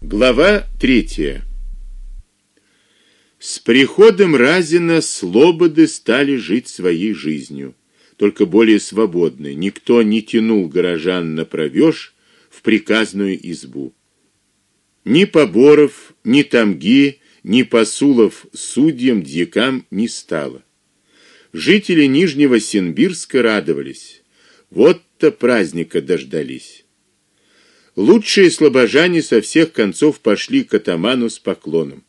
Глава третья. С приходом Разина слободы стали жить своей жизнью, только более свободной. Никто не тянул горожан на провёж в приказную избу. Ни поборов, ни тамги, ни посулов судьям, дьякам не стало. Жители Нижнего Синбирска радовались. Вот-то праздника дождались. Лучшие слобожане со всех концов пошли к атаману с поклоном.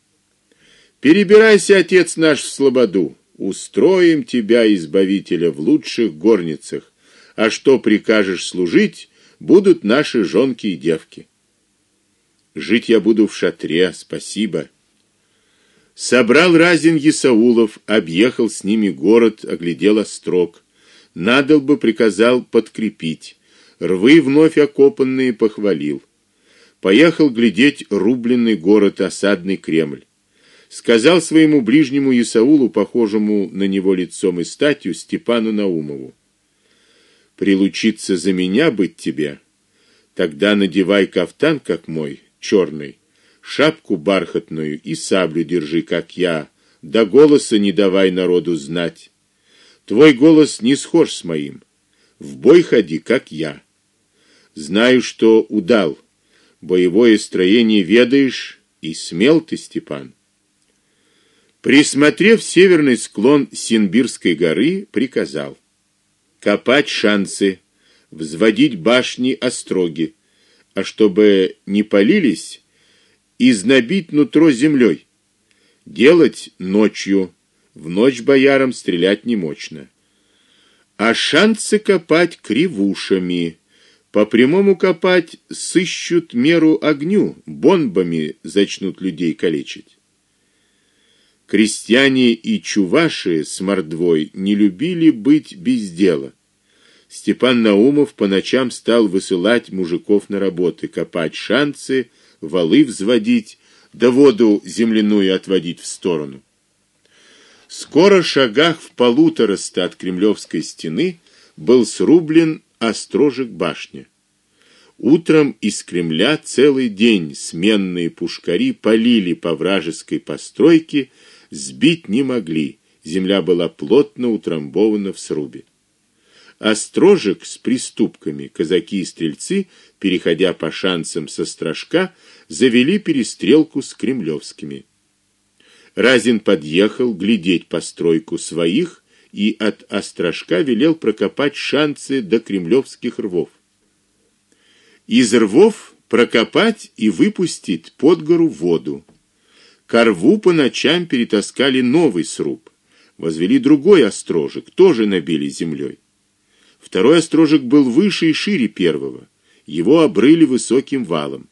Перебирайся, отец наш, в слободу. Устроим тебя, избавителя, в лучших горницах. А что прикажешь служить, будут наши жонки и девки. Жить я буду в шатре, спасибо. Собрал Разин Исаулов, объехал с ними город, оглядел острог. Надал бы приказал подкрепить. Рвы вновь окопанные похвалил. Поехал глядеть рубленный город, осадный Кремль сказал своему ближнему Исаулу, похожему на него лицом и статью, Степану Наумову: "Прилучиться за меня быть тебе, тогда надевай кафтан как мой, черный, шапку бархатную и саблю держи, как я, да голоса не давай народу знать. Твой голос не схож с моим. В бой ходи, как я. Знаю, что удал. Боевое строение ведаешь, и смел ты, Степан. Присмотрев северный склон Синбирской горы, приказал: копать шансы, взводить башни остроги, а чтобы не полились, изнабить нутро землей. Делать ночью, в ночь боярам стрелять не мощно. А шансы копать кривушами, по прямому копать сыщут меру огню, бомбами зачнут людей калечить. Крестьяне и чуваши с мордвой не любили быть без дела. Степан Наумов по ночам стал высылать мужиков на работы, копать шанцы, валы взводить, да воду земляную отводить в сторону. Скоро шагах в полутораста от Кремлевской стены был срублен острожек башни. Утром из Кремля целый день сменные пушкари полили по вражеской постройке сбить не могли. Земля была плотно утрамбована в срубе. Острожек с приступками казаки и стрельцы, переходя по шансам со стражка, завели перестрелку с кремлевскими. Разин подъехал глядеть постройку своих и от острожка велел прокопать шансы до кремлевских рвов. Из рвов прокопать и выпустить под гору воду. Корву по ночам перетаскали новый сруб. Возвели другой острожек, тоже набили землей. Второй острожек был выше и шире первого. Его обрыли высоким валом.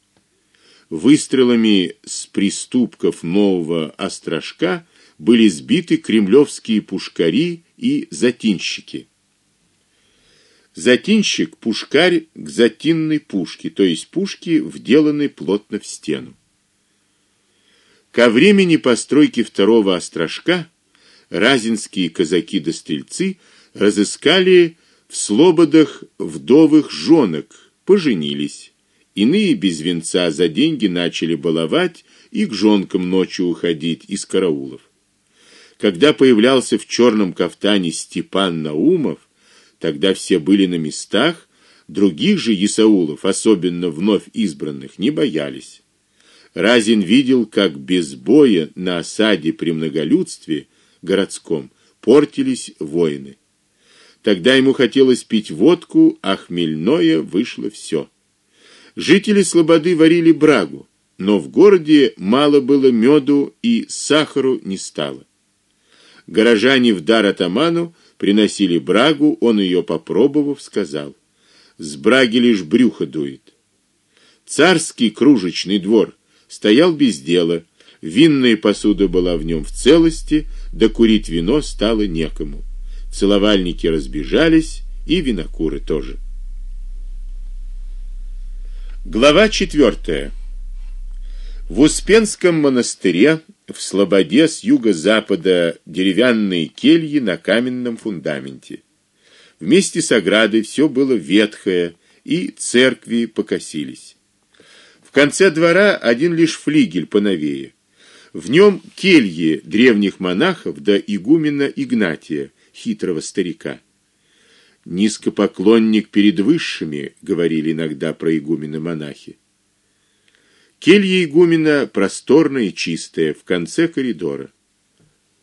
Выстрелами с приступков нового острожка были сбиты кремлевские пушкари и затинщики. Затинщик пушкарь к затинной пушке, то есть пушки, вделанной плотно в стену. Ко времени постройки второго острожка разинские казаки да стрельцы разыскали в слободах вдовых жонок, поженились. Иные без венца за деньги начали баловать и к жонкам ночью уходить из караулов. Когда появлялся в черном кафтане Степан Наумов, тогда все были на местах, других же Исаулов, особенно вновь избранных, не боялись. Разин видел, как без боя на осаде при многолюдстве городском портились воины. Тогда ему хотелось пить водку, а хмельное вышло все. Жители слободы варили брагу, но в городе мало было меду и сахару не стало. Горожане в дар атаману приносили брагу, он ее попробовав, сказал: "С браги лишь брюхо дует". Царский кружечный двор стоял без дела. Винная посуда была в нем в целости, да курить вино стало некому. Целовальники разбежались, и винокуры тоже. Глава четвертая. В Успенском монастыре в слободе с юго-запада деревянные кельи на каменном фундаменте. Вместе с оградой все было ветхое, и церкви покосились. В конце двора один лишь флигель поновее. В нем кельи древних монахов да игумена Игнатия, хитрого старика. Низкопоклонник перед высшими, говорили иногда про игумена монахи. Келья игумена просторная и чистая, в конце коридора.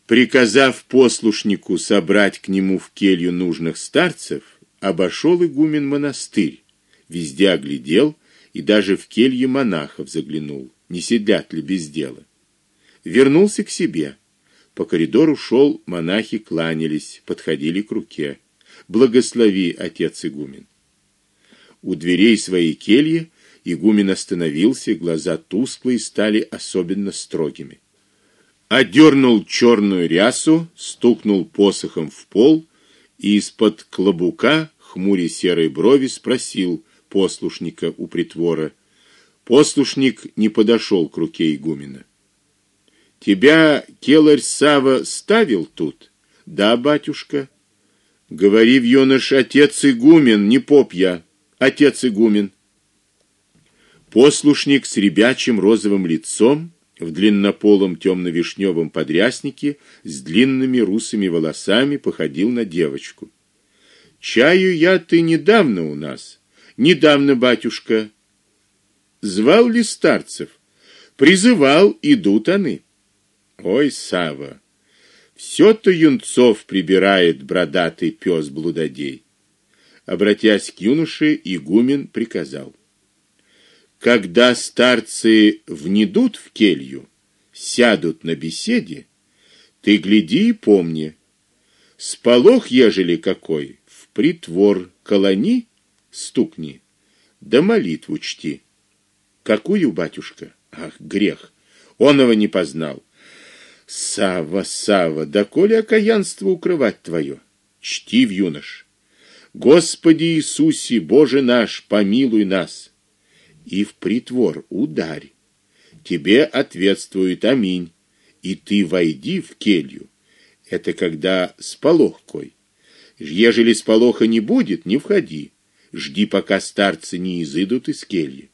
Приказав послушнику собрать к нему в келью нужных старцев, обошел игумен монастырь, везде оглядел и даже в кельи монахов заглянул, не сидят ли без дела. Вернулся к себе. По коридору шел, монахи кланялись, подходили к руке. Благослови, отец игумен. У дверей своей кельи игумен остановился, глаза тусклые стали особенно строгими. Одернул черную рясу, стукнул посохом в пол и из-под клобука, хмуря серые брови, спросил послушника у притвора. Послушник не подошел к руке игумена. Тебя келарь Сава ставил тут? Да, батюшка. Говори в юнош отец игумен, не поп я, отец игумен. Послушник с ребячим розовым лицом, в длиннополом темно вишневом подряснике, с длинными русыми волосами, походил на девочку. Чаю я ты недавно у нас. Недавно, батюшка. Звал ли старцев? Призывал, идут они. Ой, Сава, все то юнцов прибирает бродатый пес блудодей. Обратясь к юноше, игумен приказал: когда старцы внедут в келью, сядут на беседе, ты гляди и помни, сполох ежели какой, в притвор колони стукни, да молитву чти. Какую, батюшка? Ах, грех. Он его не познал. Сава, Сава, да коли окаянство укрывать твое, чти в юнош. Господи Иисусе, Боже наш, помилуй нас и в притвор ударь. Тебе ответствует аминь, и ты войди в келью. Это когда сполох кой. Ежели сполоха не будет, не входи. Жди, пока старцы не изыдут из кельи.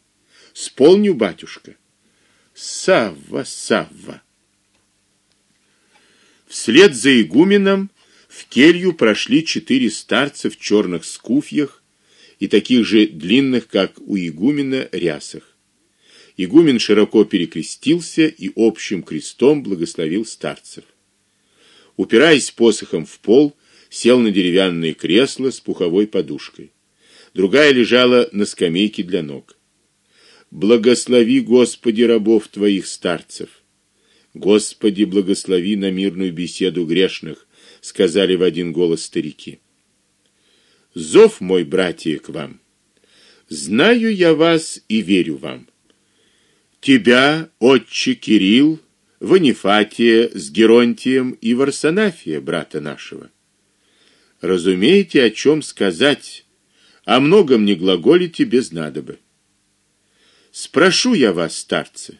Сполню, батюшка. Савва, Савва. Вслед за игуменом в келью прошли четыре старца в черных скуфьях и таких же длинных, как у игумена, рясах. Игумен широко перекрестился и общим крестом благословил старцев. Упираясь посохом в пол, сел на деревянное кресло с пуховой подушкой. Другая лежала на скамейке для ног. Благослови, Господи, рабов твоих старцев. Господи, благослови на мирную беседу грешных, сказали в один голос старики. Зов мой, братья, к вам. Знаю я вас и верю вам. Тебя, отче Кирилл, Ванифатия с Геронтием и Варсонафия, брата нашего. Разумеете, о чем сказать, о многом не глаголите без надобы. Спрошу я вас, старцы,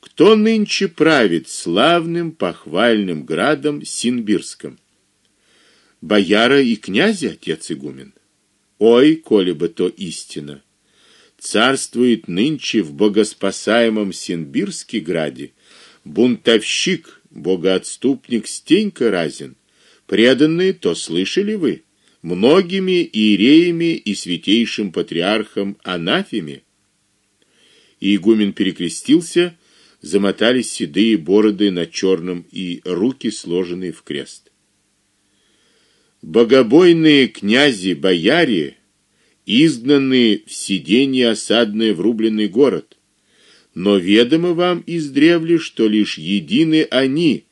кто нынче правит славным похвальным градом Синбирским? Бояра и князя, отец игумен. Ой, коли бы то истина. Царствует нынче в богоспасаемом Синбирске граде бунтовщик, богоотступник Стенька Разин. Преданные то слышали вы многими иереями и святейшим патриархом Анафеме. И игумен перекрестился, замотались седые бороды на черном и руки сложенные в крест. Богобойные князи, бояре изгнаны в сиденье осадное в рубленный город. Но ведомо вам издревле, что лишь едины они,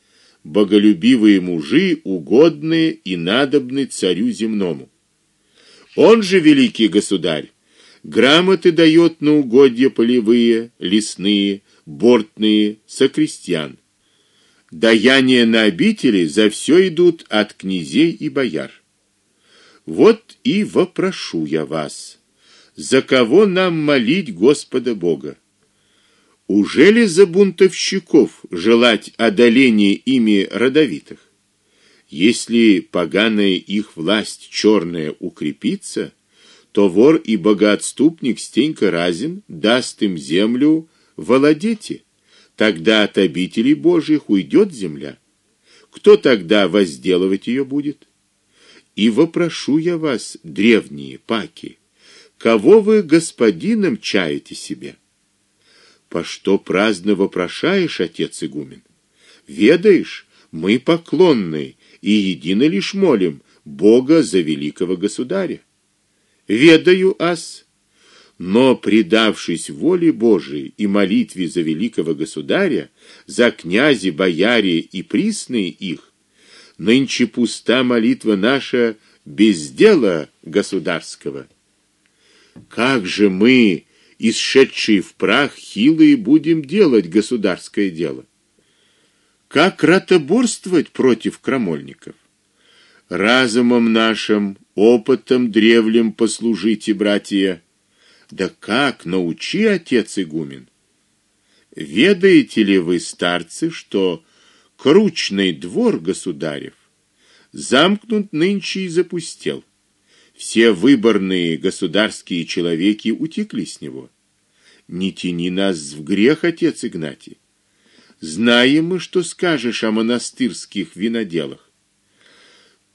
боголюбивые мужи, угодные и надобны царю земному. Он же великий государь грамоты дает на угодья полевые, лесные, бортные, сокрестьян Даяния на обители за все идут от князей и бояр. Вот и вопрошу я вас: за кого нам молить Господа Бога? Уже ли за бунтовщиков желать одоления ими родовитых? Если поганая их власть черная укрепится, то вор и богоотступник Стенька Разин даст им землю владеть. Тогда от обителей Божьих уйдет земля. Кто тогда возделывать ее будет? И вопрошу я вас, древние паки, кого вы господином чаете себе? По что праздно вопрошаешь, отец игумен? Ведаешь, мы поклонны и едино лишь молим Бога за великого государя. Ведаю ас, но предавшись воле Божией и молитве за великого государя, за князи, бояре и присные их, нынче пуста молитва наша без дела государского. Как же мы, исшедшие в прах, хилые будем делать государское дело? Как ратоборствовать против крамольников? Разумом нашим, опытом древним послужите, братья. Да как научи отец игумен? Ведаете ли вы, старцы, что кручный двор государев замкнут нынче и запустел? Все выборные государские человеки утекли с него. Не тяни нас в грех, отец Игнатий. Знаем мы, что скажешь о монастырских виноделах.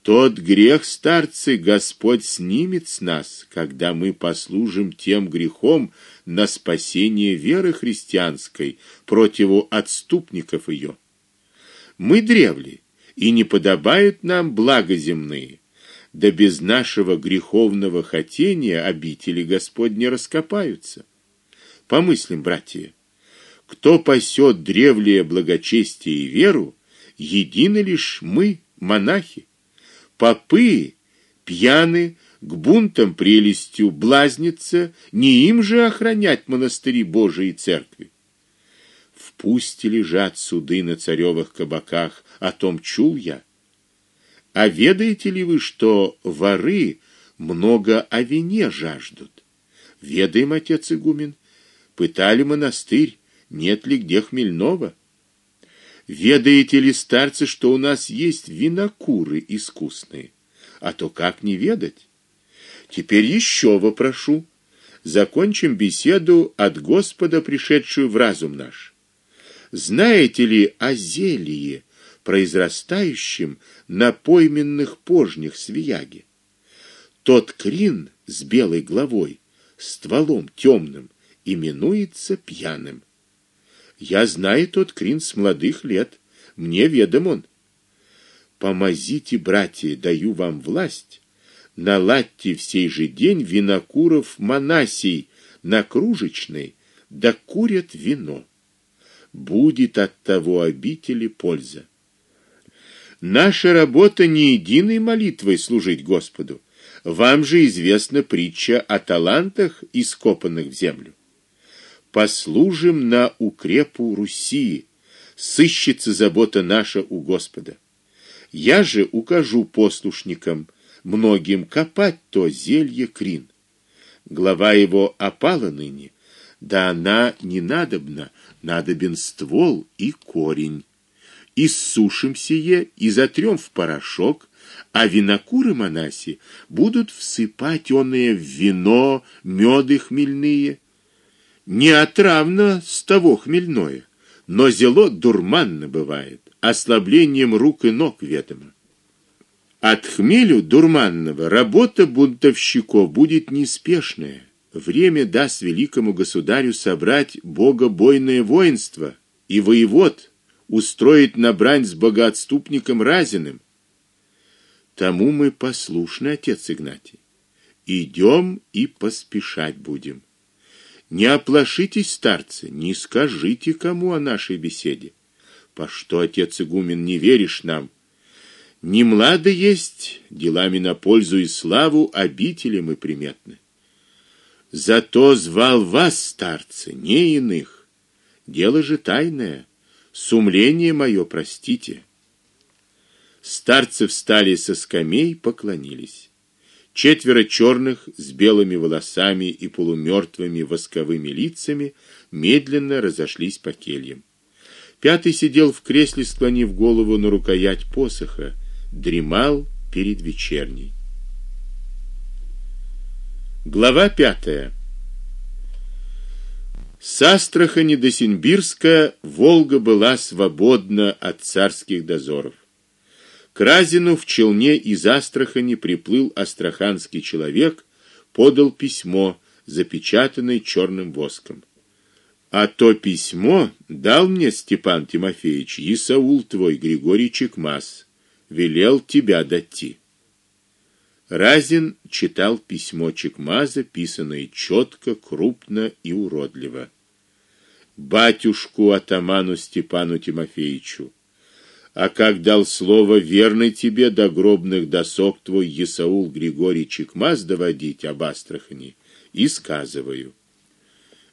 Тот грех, старцы, Господь снимет с нас, когда мы послужим тем грехом на спасение веры христианской противу отступников ее. Мы древли, и не подобают нам блага земные, да без нашего греховного хотения обители Господни раскопаются. Помыслим, братья, кто пасет древлее благочестие и веру, едины лишь мы, монахи. Попы пьяны, к бунтам прелестью блазнятся, не им же охранять монастыри Божии церкви. В пусте лежат суды на царевых кабаках, о том чул я. А ведаете ли вы, что воры много о вине жаждут? Ведаем, отец игумен, пытали монастырь, нет ли где хмельного? Ведаете ли, старцы, что у нас есть винокуры искусные? А то как не ведать? Теперь еще вопрошу. Закончим беседу от Господа, пришедшую в разум наш. Знаете ли о зелье, произрастающем на пойменных пожнях свияги? Тот крин с белой головой, стволом темным, именуется пьяным. Я знаю тот крин с молодых лет, мне ведом он. Помозите, братья, даю вам власть, наладьте в сей же день винокуров монасий на кружечной, да курят вино. Будет от того обители польза. Наша работа не единой молитвой служить Господу. Вам же известна притча о талантах, ископанных в землю послужим на укрепу Руси, сыщется забота наша у Господа. Я же укажу послушникам многим копать то зелье крин. Глава его опала ныне, да она не надобна, надобен ствол и корень. Иссушим сие и затрем в порошок, а винокуры монаси будут всыпать оное в вино, меды хмельные, не отравно с того хмельное, но зело дурманно бывает, ослаблением рук и ног ведомо. От хмелю дурманного работа бунтовщиков будет неспешная. Время даст великому государю собрать богобойное воинство и воевод устроить на брань с богоотступником Разиным. Тому мы послушны, отец Игнатий. Идем и поспешать будем. Не оплошитесь, старцы, не скажите кому о нашей беседе. По что отец игумен не веришь нам? Не млады есть, делами на пользу и славу обители мы приметны. Зато звал вас, старцы, не иных. Дело же тайное, сумление мое простите. Старцы встали со скамей, поклонились. Четверо черных с белыми волосами и полумертвыми восковыми лицами медленно разошлись по кельям. Пятый сидел в кресле, склонив голову на рукоять посоха, дремал перед вечерней. Глава пятая. С Астрахани до Симбирска Волга была свободна от царских дозоров. К Разину в челне из Астрахани приплыл астраханский человек, подал письмо, запечатанное черным воском. А то письмо дал мне Степан Тимофеевич Исаул твой Григорий Чекмас, велел тебя дать. Разин читал письмо Чекмаза, писанное четко, крупно и уродливо. Батюшку атаману Степану Тимофеевичу. А как дал слово верный тебе до гробных досок твой Исаул Григорий Чекмаз доводить об Астрахани, и сказываю: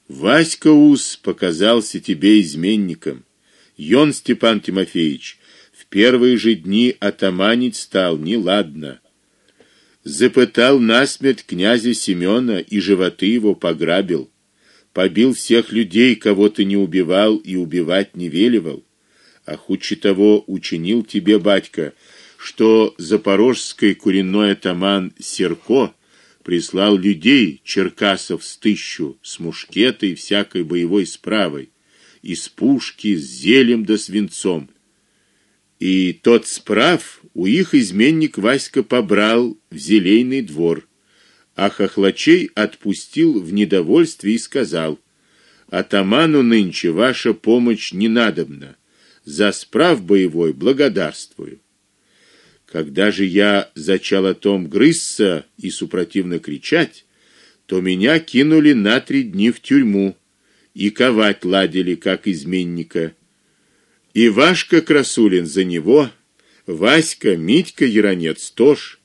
Васька Ус показался тебе изменником. Йон Степан Тимофеевич в первые же дни атаманить стал неладно. Запытал насмерть князя Семёна и животы его пограбил. Побил всех людей, кого ты не убивал и убивать не велевал. А худше того учинил тебе батька, что запорожский куренной атаман Серко прислал людей черкасов с тысячу с мушкетой всякой боевой справой, из пушки с зелем да свинцом. И тот справ у их изменник Васька побрал в зелейный двор, а хохлачей отпустил в недовольстве и сказал: "Атаману нынче ваша помощь не надобна. За справ боевой благодарствую". Когда же я зачал о том грызться и супротивно кричать, то меня кинули на три дни в тюрьму и ковать ладили как изменника. И Вашка Красулин за него, Васька, Митька Яронец тоже,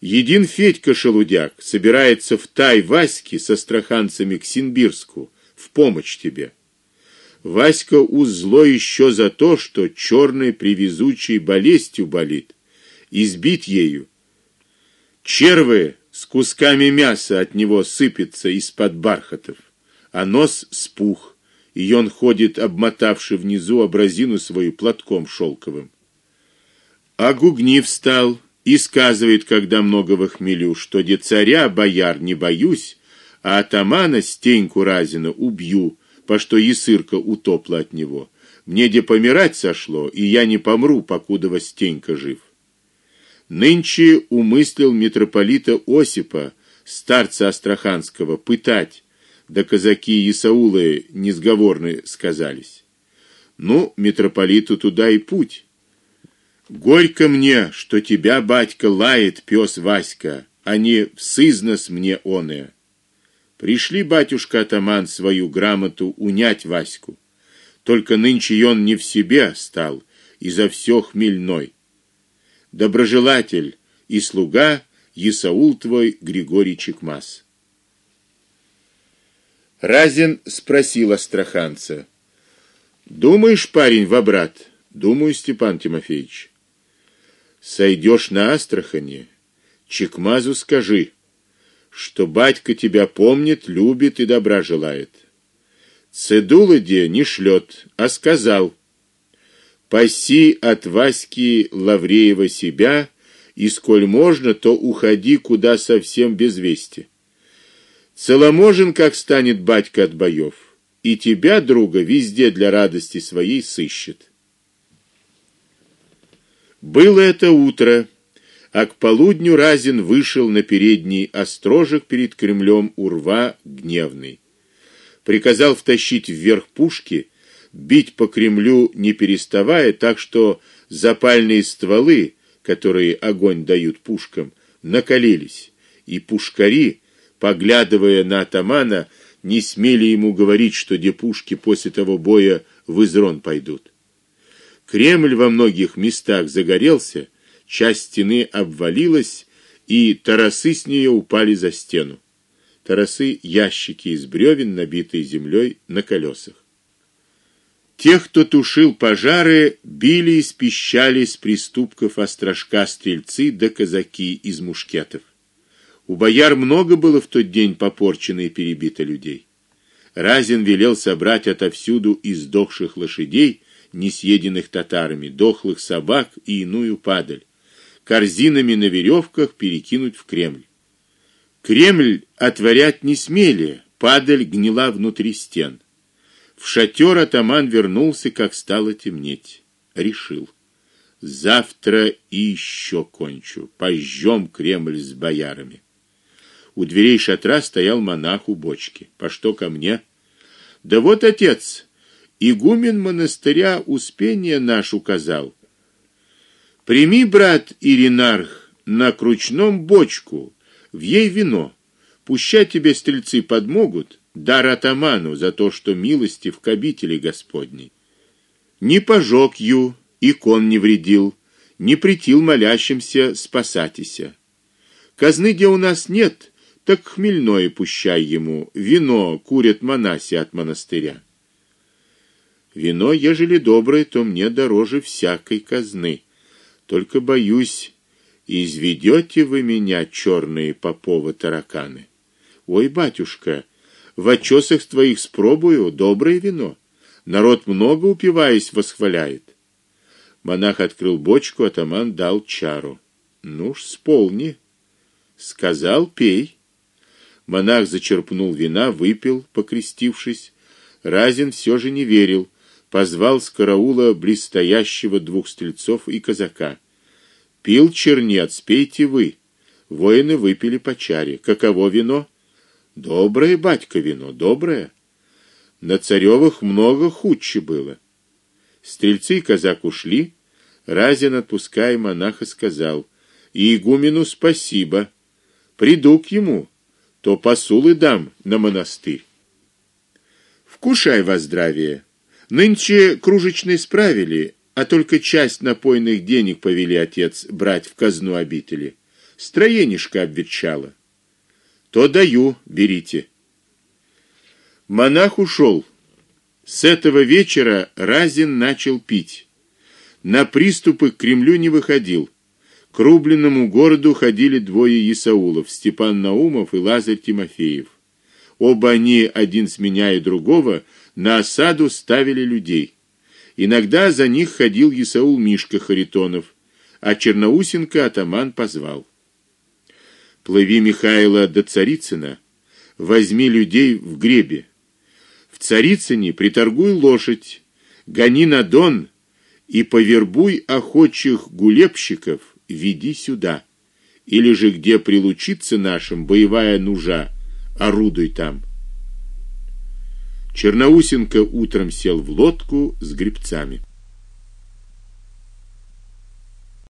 един Федька Шелудяк собирается в тай Васьки со страханцами к Синбирску в помощь тебе. Васька узло еще за то, что черной привезучей болезнью болит избит ею. Червы с кусками мяса от него сыпятся из-под бархатов, а нос спух, и он ходит, обмотавший внизу образину свою платком шелковым. А Гугни встал и сказывает, когда много в хмелю, что де царя бояр не боюсь, а атамана Стеньку Разина убью, по что Есырка утопла от него. Мне де помирать сошло, и я не помру, покуда Стенька жив. Нынче умыслил митрополита Осипа, старца Астраханского, пытать, да казаки Исаулы несговорны сказались. Ну, митрополиту туда и путь. Горько мне, что тебя, батька, лает пес Васька, а не всызнос мне оное. Пришли батюшка атаман свою грамоту унять Ваську. Только нынче он не в себе стал, и за все хмельной доброжелатель и слуга Исаул твой Григорий Чекмас. Разин спросил астраханца: "Думаешь, парень, в обрат?" "Думаю, Степан Тимофеевич. Сойдешь на Астрахани, Чекмазу скажи, что батька тебя помнит, любит и добра желает. Цедулыде не шлет, а сказал: Паси от Васьки Лавреева себя, и сколь можно, то уходи куда совсем без вести. Целоможен, как станет батька от боев, и тебя, друга, везде для радости своей сыщет. Было это утро, а к полудню Разин вышел на передний острожек перед Кремлем Урва гневный. Приказал втащить вверх пушки бить по Кремлю не переставая, так что запальные стволы, которые огонь дают пушкам, накалились, и пушкари, поглядывая на атамана, не смели ему говорить, что де пушки после того боя в Изрон пойдут. Кремль во многих местах загорелся, часть стены обвалилась, и тарасы с нее упали за стену. Тарасы ящики из бревен, набитые землей на колесах. Тех, кто тушил пожары, били и спищали с приступков острожка стрельцы да казаки из мушкетов. У бояр много было в тот день попорчено и перебито людей. Разин велел собрать отовсюду издохших лошадей, не съеденных татарами, дохлых собак и иную падаль, корзинами на веревках перекинуть в Кремль. Кремль отворять не смели, падаль гнила внутри стен. В шатер атаман вернулся, как стало темнеть. Решил: завтра и еще кончу, пожжем Кремль с боярами. У дверей шатра стоял монах у бочки. По что ко мне? Да вот отец, игумен монастыря Успения наш указал. Прими, брат Иринарх, на кручном бочку, в ей вино. Пущай тебе стрельцы подмогут, дар атаману за то, что милости в обители Господней. Не пожег ю, икон не вредил, не притил молящимся спасатися. Казны где у нас нет, так хмельное пущай ему, вино курят монаси от монастыря. Вино, ежели доброе, то мне дороже всякой казны. Только боюсь, изведете вы меня черные поповы тараканы. Ой, батюшка, в очесах твоих спробую доброе вино. Народ много упиваясь восхваляет. Монах открыл бочку, атаман дал чару. Ну ж, сполни. Сказал: "Пей". Монах зачерпнул вина, выпил, покрестившись. Разин все же не верил, позвал с караула близстоящего двух стрельцов и казака. Пил чернец, пейте вы. Воины выпили по чаре. Каково вино? Доброе, батька, вино, доброе. На царевых много худче было. Стрельцы и казак ушли. Разин, отпуская монаха, сказал: "И игумену спасибо. Приду к ему, то посулы дам на монастырь. Вкушай во здравие. Нынче кружечные справили, а только часть напойных денег повели отец брать в казну обители. Строенишко обветчало. То даю, берите. Монах ушел. С этого вечера Разин начал пить. На приступы к Кремлю не выходил. К рубленному городу ходили двое Исаулов: Степан Наумов и Лазарь Тимофеев. Оба они, один сменяя другого, на осаду ставили людей. Иногда за них ходил Исаул Мишка Харитонов, а Черноусенко атаман позвал: "Плыви, Михаила, до Царицына, возьми людей в гребе. В Царицыне приторгуй лошадь, гони на Дон и повербуй охотчих гулебщиков веди сюда. Или же где прилучится нашим боевая нужа, орудуй там. Черноусенко утром сел в лодку с гребцами.